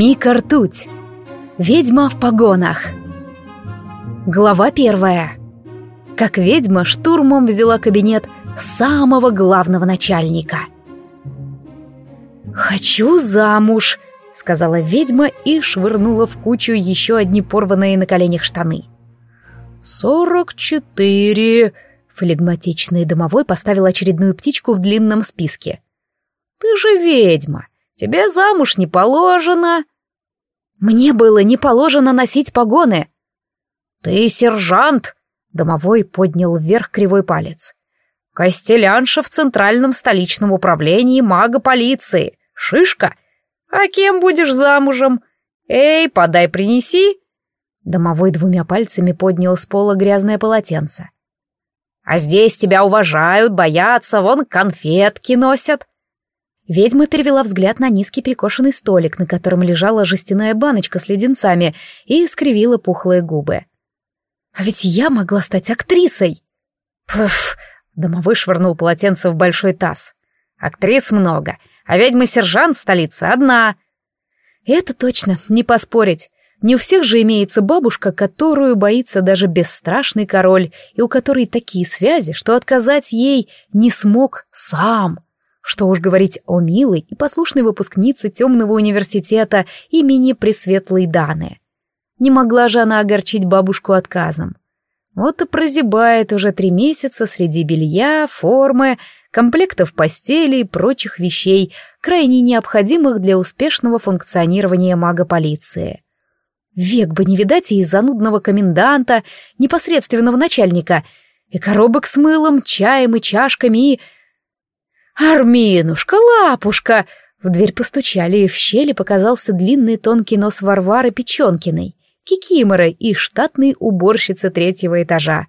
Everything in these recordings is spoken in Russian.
Мика Ртуть. Ведьма в погонах. Глава первая. Как ведьма штурмом взяла кабинет самого главного начальника. «Хочу замуж», — сказала ведьма и швырнула в кучу еще одни порванные на коленях штаны. «Сорок четыре», — флегматичный домовой поставил очередную птичку в длинном списке. «Ты же ведьма, тебе замуж не положено», мне было не положено носить погоны. Ты сержант, домовой поднял вверх кривой палец. Костелянша в центральном столичном управлении мага полиции. Шишка. А кем будешь замужем? Эй, подай, принеси. Домовой двумя пальцами поднял с пола грязное полотенце. А здесь тебя уважают, боятся, вон конфетки носят. Ведьма перевела взгляд на низкий прикошенный столик, на котором лежала жестяная баночка с леденцами, и искривила пухлые губы. «А ведь я могла стать актрисой!» «Пф!» — домовой швырнул полотенце в большой таз. «Актрис много, а ведьма-сержант столица одна!» «Это точно, не поспорить. Не у всех же имеется бабушка, которую боится даже бесстрашный король, и у которой такие связи, что отказать ей не смог сам!» Что уж говорить о милой и послушной выпускнице темного университета имени Пресветлой Даны. Не могла же она огорчить бабушку отказом. Вот и прозябает уже три месяца среди белья, формы, комплектов постели и прочих вещей, крайне необходимых для успешного функционирования мага полиции. Век бы не видать и занудного коменданта, непосредственного начальника, и коробок с мылом, чаем и чашками, и «Арминушка, лапушка!» В дверь постучали, и в щели показался длинный тонкий нос Варвары Печенкиной, кикимора и штатной уборщицы третьего этажа.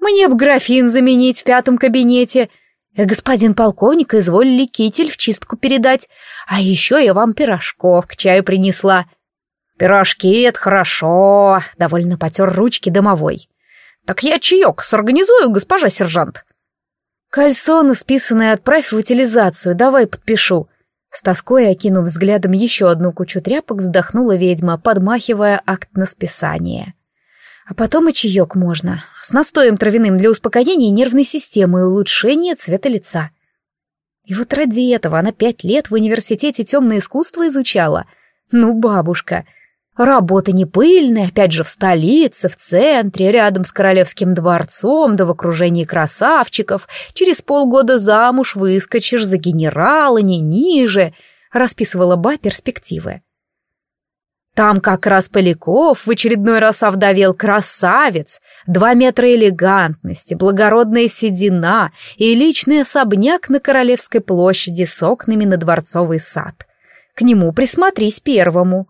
«Мне б графин заменить в пятом кабинете!» э, «Господин полковник, изволили китель в чистку передать, а еще я вам пирожков к чаю принесла». «Пирожки — это хорошо!» — довольно потер ручки домовой. «Так я чаек сорганизую, госпожа сержант!» «Кальсоны списанные отправь в утилизацию, давай подпишу». С тоской, окинув взглядом еще одну кучу тряпок, вздохнула ведьма, подмахивая акт на списание. А потом и чаек можно, с настоем травяным для успокоения нервной системы и улучшения цвета лица. И вот ради этого она пять лет в университете темное искусство изучала. Ну, бабушка, Работа не пыльная, опять же в столице, в центре, рядом с королевским дворцом, да в окружении красавчиков. Через полгода замуж выскочишь за генерала, не ниже», — расписывала Ба перспективы. Там как раз Поляков в очередной раз овдовел красавец, два метра элегантности, благородная седина и личный особняк на Королевской площади с окнами на Дворцовый сад. К нему присмотрись первому.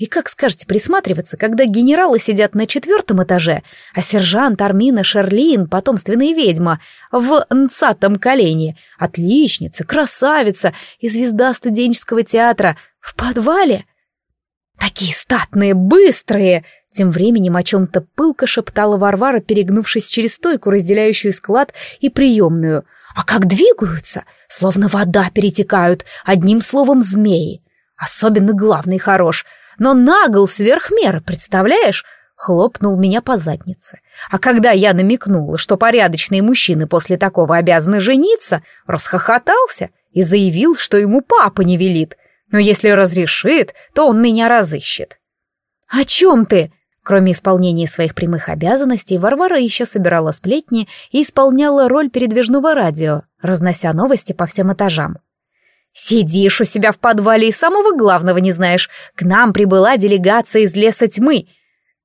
И как скажете присматриваться, когда генералы сидят на четвертом этаже, а сержант Армина Шерлин, потомственная ведьма, в нцатом колене, отличница, красавица и звезда студенческого театра в подвале? Такие статные, быстрые!» Тем временем о чем-то пылко шептала Варвара, перегнувшись через стойку, разделяющую склад и приемную. «А как двигаются! Словно вода перетекают, одним словом змеи! Особенно главный хорош — но нагло сверх меры, представляешь? Хлопнул меня по заднице. А когда я намекнула, что порядочные мужчины после такого обязаны жениться, расхохотался и заявил, что ему папа не велит. Но если разрешит, то он меня разыщет. «О чем ты?» Кроме исполнения своих прямых обязанностей, Варвара еще собирала сплетни и исполняла роль передвижного радио, разнося новости по всем этажам. Сидишь у себя в подвале и самого главного не знаешь. К нам прибыла делегация из леса тьмы.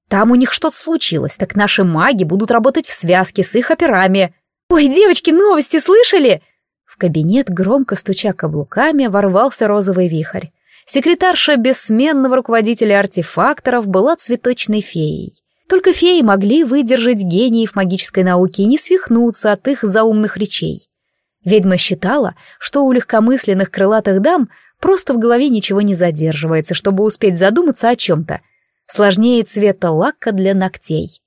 Там у них что-то случилось, так наши маги будут работать в связке с их операми. Ой, девочки, новости слышали? В кабинет, громко стуча каблуками, ворвался розовый вихрь. Секретарша бессменного руководителя артефакторов была цветочной феей. Только феи могли выдержать гениев магической науки и не свихнуться от их заумных речей. Ведьма считала, что у легкомысленных крылатых дам просто в голове ничего не задерживается, чтобы успеть задуматься о чем-то. Сложнее цвета лака для ногтей.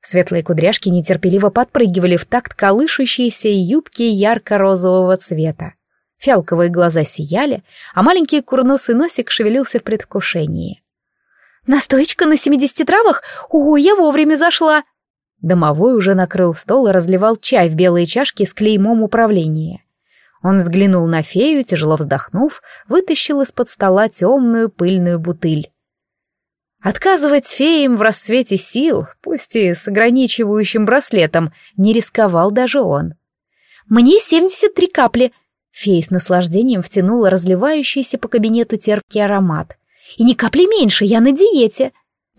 Светлые кудряшки нетерпеливо подпрыгивали в такт колышущейся юбки ярко-розового цвета. Фиалковые глаза сияли, а маленький курносый носик шевелился в предвкушении. «Настоечка на семидесяти травах? О, я вовремя зашла!» Домовой уже накрыл стол и разливал чай в белые чашки с клеймом управления. Он взглянул на фею, тяжело вздохнув, вытащил из-под стола темную пыльную бутыль. Отказывать феям в расцвете сил, пусть и с ограничивающим браслетом, не рисковал даже он. «Мне семьдесят три капли!» Фея с наслаждением втянула разливающийся по кабинету терпкий аромат. «И ни капли меньше, я на диете!»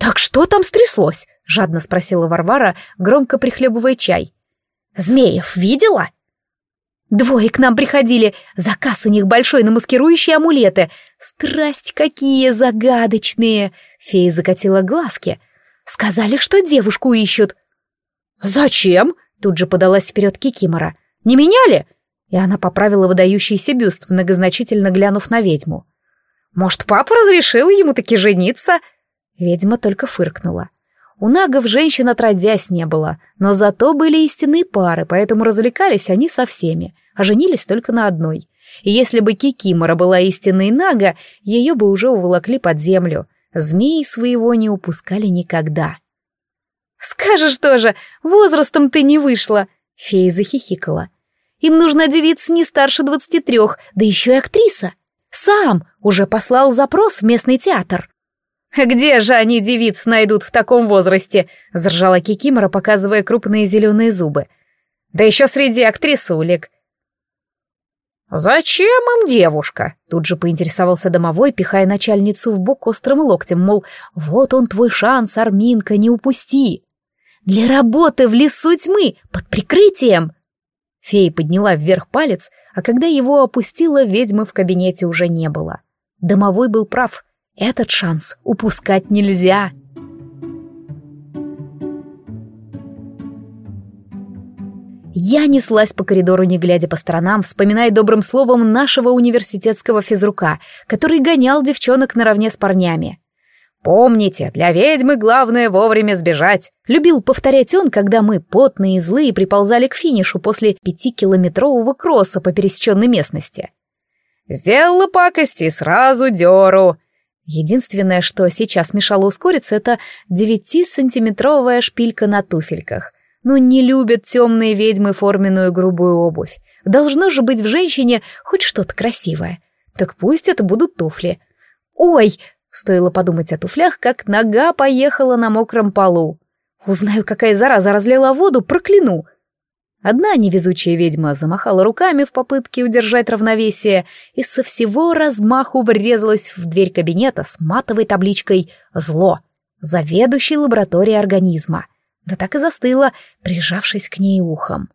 «Так что там стряслось?» — жадно спросила Варвара, громко прихлебывая чай. «Змеев видела?» «Двое к нам приходили. Заказ у них большой на маскирующие амулеты. Страсть какие загадочные!» Фея закатила глазки. «Сказали, что девушку ищут». «Зачем?» — тут же подалась вперед Кикимора. «Не меняли?» И она поправила выдающийся бюст, многозначительно глянув на ведьму. «Может, папа разрешил ему таки жениться?» Ведьма только фыркнула. У нагов женщина отродясь не было, но зато были истинные пары, поэтому развлекались они со всеми, а женились только на одной. И если бы Кикимора была истинной нага, ее бы уже уволокли под землю. Змеи своего не упускали никогда. «Скажешь тоже, возрастом ты не вышла!» — фея захихикала. «Им нужна девица не старше двадцати трех, да еще и актриса. Сам уже послал запрос в местный театр». «Где же они девиц найдут в таком возрасте?» — заржала Кикимора, показывая крупные зеленые зубы. «Да еще среди актрисулик. «Зачем им девушка?» — тут же поинтересовался домовой, пихая начальницу в бок острым локтем, мол, «Вот он твой шанс, Арминка, не упусти!» «Для работы в лесу тьмы, под прикрытием!» Фея подняла вверх палец, а когда его опустила, ведьмы в кабинете уже не было. Домовой был прав — этот шанс упускать нельзя. Я неслась по коридору, не глядя по сторонам, вспоминая добрым словом нашего университетского физрука, который гонял девчонок наравне с парнями. «Помните, для ведьмы главное вовремя сбежать», — любил повторять он, когда мы, потные и злые, приползали к финишу после пятикилометрового кросса по пересеченной местности. «Сделала пакости, сразу дёру», Единственное, что сейчас мешало ускориться, это девятисантиметровая шпилька на туфельках. Ну не любят темные ведьмы форменную грубую обувь. Должно же быть в женщине хоть что-то красивое. Так пусть это будут туфли. Ой, стоило подумать о туфлях, как нога поехала на мокром полу. Узнаю, какая зараза разлила воду, прокляну. Одна невезучая ведьма замахала руками в попытке удержать равновесие и со всего размаху врезалась в дверь кабинета с матовой табличкой «Зло», заведующий лабораторией организма, да так и застыла, прижавшись к ней ухом.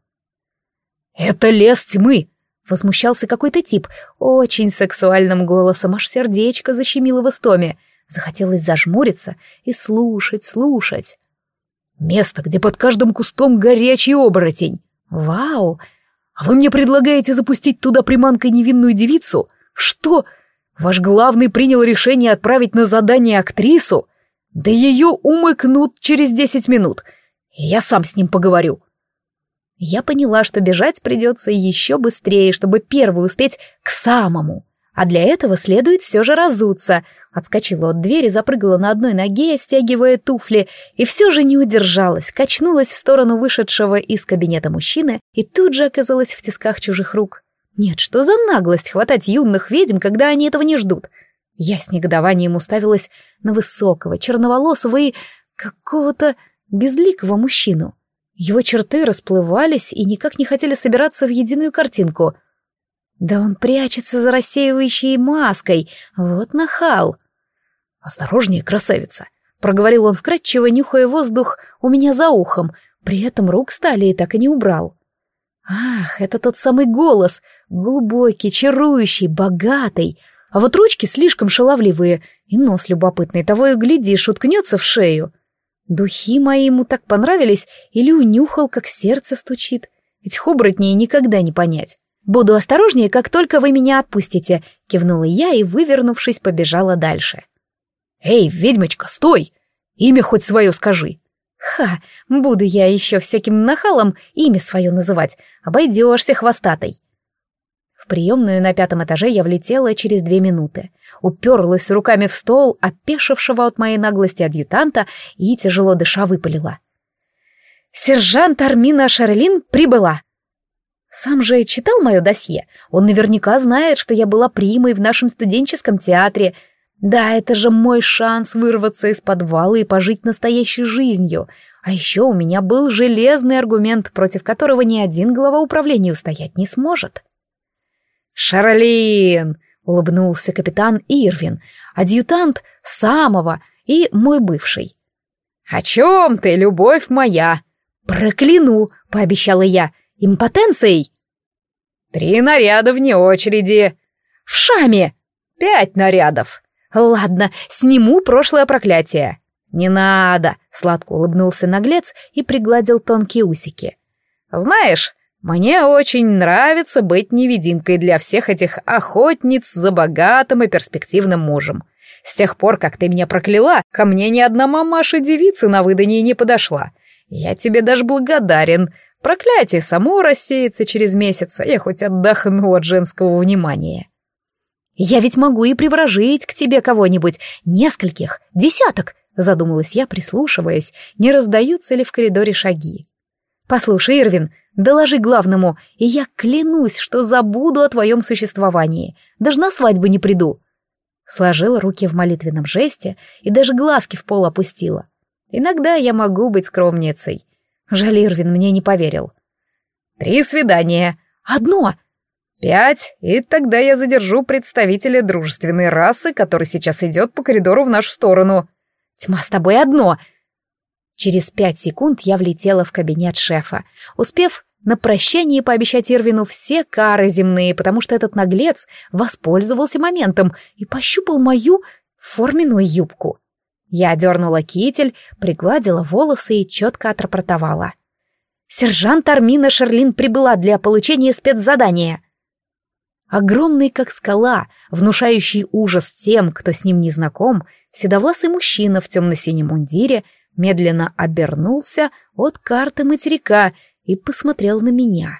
«Это лес тьмы!» — возмущался какой-то тип, очень сексуальным голосом, аж сердечко защемило в истоме. Захотелось зажмуриться и слушать, слушать. «Место, где под каждым кустом горячий оборотень!» Вау! А вы мне предлагаете запустить туда приманкой невинную девицу? Что? Ваш главный принял решение отправить на задание актрису? Да ее умыкнут через десять минут. Я сам с ним поговорю. Я поняла, что бежать придется еще быстрее, чтобы первый успеть к самому а для этого следует все же разуться. Отскочила от двери, запрыгала на одной ноге, стягивая туфли, и все же не удержалась, качнулась в сторону вышедшего из кабинета мужчины и тут же оказалась в тисках чужих рук. Нет, что за наглость хватать юных ведьм, когда они этого не ждут? Я с негодованием уставилась на высокого, черноволосого и какого-то безликого мужчину. Его черты расплывались и никак не хотели собираться в единую картинку — да он прячется за рассеивающей маской, вот нахал. Осторожнее, красавица, проговорил он вкрадчиво, нюхая воздух у меня за ухом, при этом рук стали и так и не убрал. Ах, это тот самый голос, глубокий, чарующий, богатый, а вот ручки слишком шаловливые, и нос любопытный, того и глядишь, уткнется в шею. Духи мои ему так понравились, или унюхал, как сердце стучит, Этих хобротнее никогда не понять. «Буду осторожнее, как только вы меня отпустите», — кивнула я и, вывернувшись, побежала дальше. «Эй, ведьмочка, стой! Имя хоть свое скажи!» «Ха, буду я еще всяким нахалом имя свое называть, обойдешься хвостатой!» В приемную на пятом этаже я влетела через две минуты. Уперлась руками в стол, опешившего от моей наглости адъютанта, и тяжело дыша выпалила. «Сержант Армина Шарлин прибыла!» Сам же читал мое досье. Он наверняка знает, что я была примой в нашем студенческом театре. Да, это же мой шанс вырваться из подвала и пожить настоящей жизнью. А еще у меня был железный аргумент, против которого ни один глава управления устоять не сможет. «Шарлин!» — улыбнулся капитан Ирвин, адъютант самого и мой бывший. «О чем ты, любовь моя?» «Прокляну!» — пообещала я — импотенцией. Три наряда вне очереди. В шаме. Пять нарядов. Ладно, сниму прошлое проклятие. Не надо, сладко улыбнулся наглец и пригладил тонкие усики. Знаешь, мне очень нравится быть невидимкой для всех этих охотниц за богатым и перспективным мужем. С тех пор, как ты меня прокляла, ко мне ни одна мамаша девица на выдании не подошла. Я тебе даже благодарен. Проклятие само рассеется через месяц, я хоть отдохну от женского внимания. «Я ведь могу и приворожить к тебе кого-нибудь, нескольких, десяток», задумалась я, прислушиваясь, не раздаются ли в коридоре шаги. «Послушай, Ирвин, доложи главному, и я клянусь, что забуду о твоем существовании, даже на свадьбу не приду». Сложила руки в молитвенном жесте и даже глазки в пол опустила. «Иногда я могу быть скромницей, Жаль, Ирвин мне не поверил. «Три свидания. Одно. Пять, и тогда я задержу представителя дружественной расы, который сейчас идет по коридору в нашу сторону. Тьма с тобой одно». Через пять секунд я влетела в кабинет шефа, успев на прощание пообещать Ирвину все кары земные, потому что этот наглец воспользовался моментом и пощупал мою форменную юбку. Я дернула китель, пригладила волосы и четко отрапортовала. «Сержант Армина Шерлин прибыла для получения спецзадания!» Огромный, как скала, внушающий ужас тем, кто с ним не знаком, седовласый мужчина в темно-синем мундире медленно обернулся от карты материка и посмотрел на меня.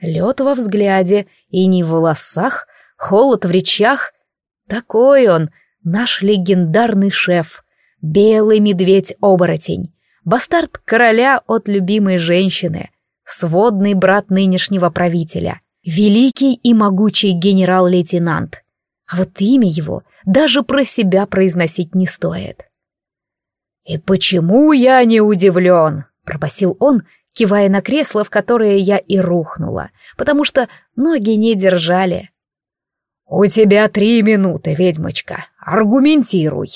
Лед во взгляде и не в волосах, холод в речах. Такой он, наш легендарный шеф, белый медведь-оборотень, бастард короля от любимой женщины, сводный брат нынешнего правителя, великий и могучий генерал-лейтенант. А вот имя его даже про себя произносить не стоит. «И почему я не удивлен?» — пробасил он, кивая на кресло, в которое я и рухнула, потому что ноги не держали. «У тебя три минуты, ведьмочка аргументируй!»